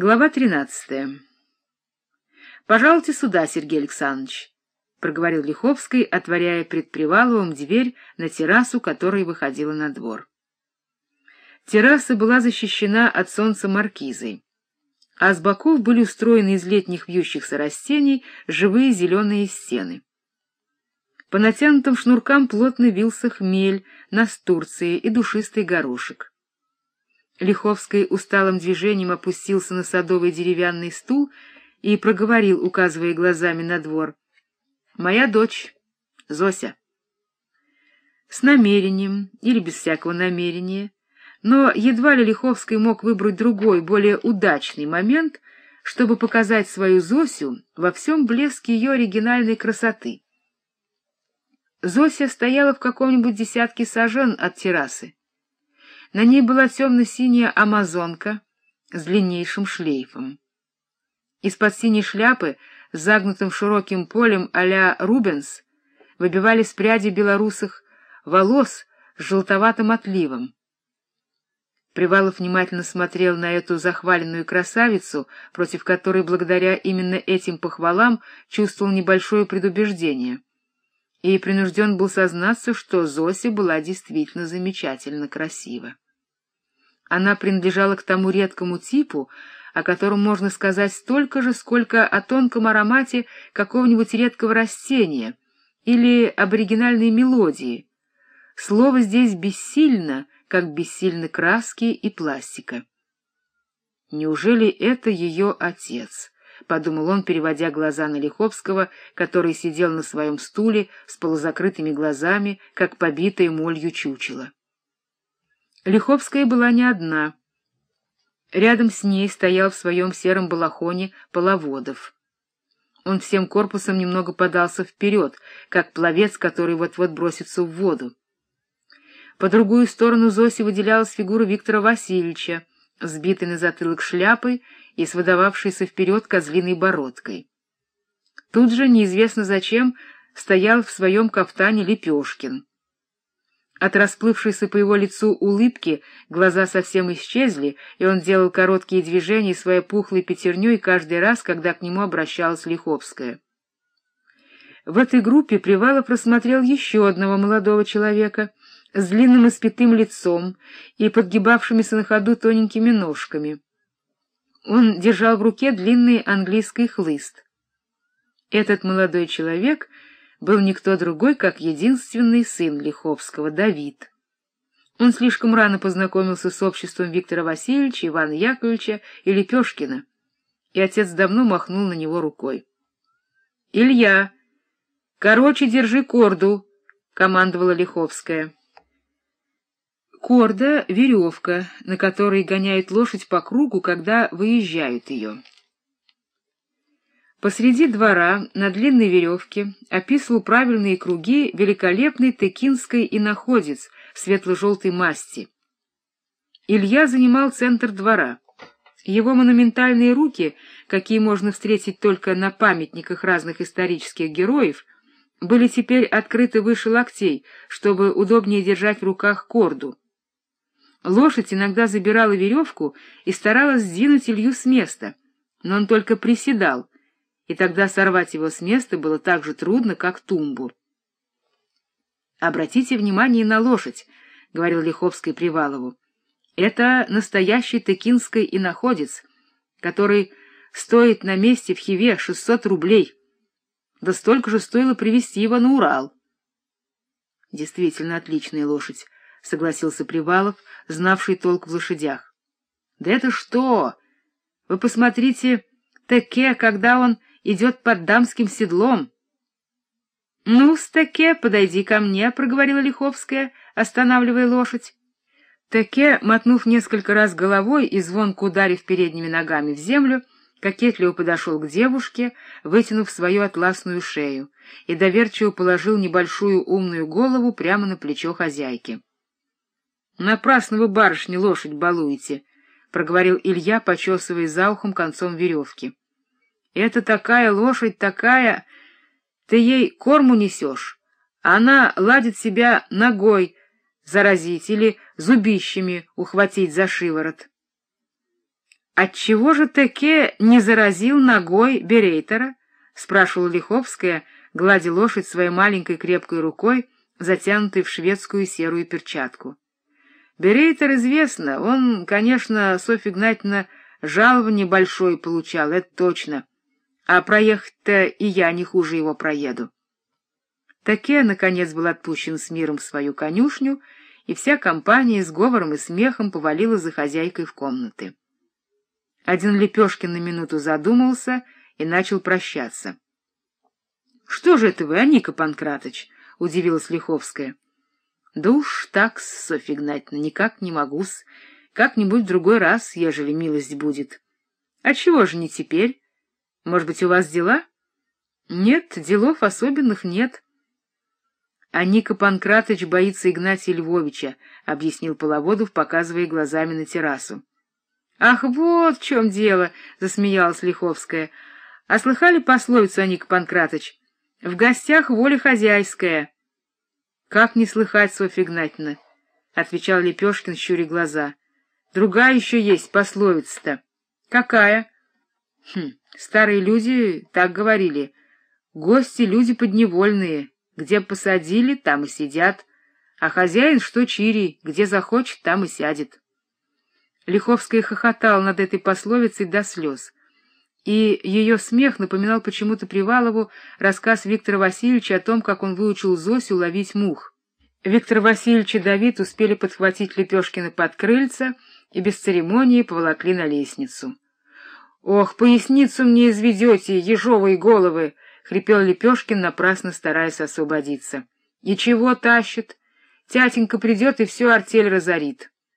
Глава тринадцатая. «Пожалуйте сюда, Сергей Александрович», — проговорил Лиховский, отворяя пред Приваловым дверь на террасу, которая выходила на двор. Терраса была защищена от солнца маркизой, а с боков были устроены из летних вьющихся растений живые зеленые стены. По натянутым шнуркам плотно вился хмель, настурции и душистый горошек. Лиховский усталым движением опустился на садовый деревянный стул и проговорил, указывая глазами на двор. — Моя дочь, Зося. С намерением или без всякого намерения, но едва ли Лиховский мог выбрать другой, более удачный момент, чтобы показать свою Зосю во всем блеске ее оригинальной красоты. Зося стояла в каком-нибудь десятке сажен от террасы. На ней была темно-синяя амазонка с длиннейшим шлейфом. Из-под синей шляпы, загнутым широким полем а-ля Рубенс, выбивались пряди белорусых волос с желтоватым отливом. Привалов внимательно смотрел на эту захваленную красавицу, против которой, благодаря именно этим похвалам, чувствовал небольшое предубеждение. И принужден был сознаться, что Зося была действительно замечательно красива. Она принадлежала к тому редкому типу, о котором можно сказать столько же, сколько о тонком аромате какого-нибудь редкого растения или об оригинальной мелодии. Слово здесь бессильно, как бессильны краски и пластика. «Неужели это ее отец?» — подумал он, переводя глаза на Лиховского, который сидел на своем стуле с полузакрытыми глазами, как побитое молью чучело. Лиховская была не одна. Рядом с ней стоял в своем сером балахоне Половодов. Он всем корпусом немного подался вперед, как пловец, который вот-вот бросится в воду. По другую сторону Зоси выделялась фигура Виктора Васильевича, сбитый на затылок шляпой и с выдававшейся вперед козлиной бородкой. Тут же, неизвестно зачем, стоял в своем кафтане Лепешкин. От расплывшейся по его лицу улыбки глаза совсем исчезли, и он делал короткие движения своей пухлой пятерней каждый раз, когда к нему обращалась Лиховская. В этой группе Привалов просмотрел еще одного молодого человека с длинным испятым лицом и подгибавшимися на ходу тоненькими ножками. Он держал в руке длинный английский хлыст. Этот молодой человек — был никто другой, как единственный сын Лиховского, Давид. Он слишком рано познакомился с обществом Виктора Васильевича, Ивана Яковлевича и Лепешкина, и отец давно махнул на него рукой. — Илья, короче, держи корду, — командовала Лиховская. Корда — веревка, на которой гоняют лошадь по кругу, когда выезжают ее. Посреди двора на длинной веревке описывал правильные круги великолепный текинский иноходец светло-желтой масти. Илья занимал центр двора. Его монументальные руки, какие можно встретить только на памятниках разных исторических героев, были теперь открыты выше локтей, чтобы удобнее держать в руках корду. Лошадь иногда забирала веревку и старалась сдвинуть Илью с места, но он только приседал — и тогда сорвать его с места было так же трудно, как тумбу. «Обратите внимание на лошадь», — говорил Лиховский Привалову. «Это настоящий текинский иноходец, который стоит на месте в Хиве 600 рублей. Да столько же стоило привезти его на Урал». «Действительно отличная лошадь», — согласился Привалов, знавший толк в лошадях. «Да это что? Вы посмотрите, Теке, когда он идет под дамским седлом. — Ну, Стеке, подойди ко мне, — проговорила Лиховская, останавливая лошадь. Теке, мотнув несколько раз головой и звонко ударив передними ногами в землю, кокетливо подошел к девушке, вытянув свою атласную шею, и доверчиво положил небольшую умную голову прямо на плечо хозяйки. — Напрасно вы, барышни, лошадь балуете, — проговорил Илья, почесывая за ухом концом веревки. Это такая лошадь, такая... Ты ей корму несешь, она ладит себя ногой заразить или зубищами ухватить за шиворот. Отчего же Теке не заразил ногой Берейтера? — спрашивала Лиховская, гладя лошадь своей маленькой крепкой рукой, затянутой в шведскую серую перчатку. Берейтер известно, он, конечно, Софья Игнатьевна, жалование большое получал, это точно. А проехать-то и я не хуже его проеду. Таке, наконец, был отпущен с миром в свою конюшню, и вся компания с говором и смехом повалила за хозяйкой в комнаты. Один Лепешкин на минуту задумался и начал прощаться. — Что же это вы, Аника Панкратыч? — удивилась Лиховская. — Да уж так, Софья Игнатьевна, никак не могу-с. Как-нибудь в другой раз, ежели милость будет. — А чего же не теперь? Может быть, у вас дела? — Нет, делов особенных нет. — А Ника Панкратыч боится Игнатия Львовича, — объяснил Половодов, показывая глазами на террасу. — Ах, вот в чем дело! — засмеялась Лиховская. — А слыхали пословицу, Аник Панкратыч? В гостях воля хозяйская. — Как не слыхать, Софья Игнатьевна? — отвечал Лепешкин, щуря глаза. — Другая еще есть пословица-то. — Какая? — Хм, старые люди так говорили. Гости — люди подневольные. Где посадили, там и сидят. А хозяин что чири, где захочет, там и сядет. Лиховская хохотала над этой пословицей до слез. И ее смех напоминал почему-то Привалову рассказ Виктора Васильевича о том, как он выучил Зосю ловить мух. Виктор Васильевич и Давид успели подхватить Лепешкина под крыльца и без церемонии поволокли на лестницу. — Ох, поясницу мне изведете, ежовые головы! — хрипел Лепешкин, напрасно стараясь освободиться. — И чего тащит? Тятенька придет и всю артель разорит.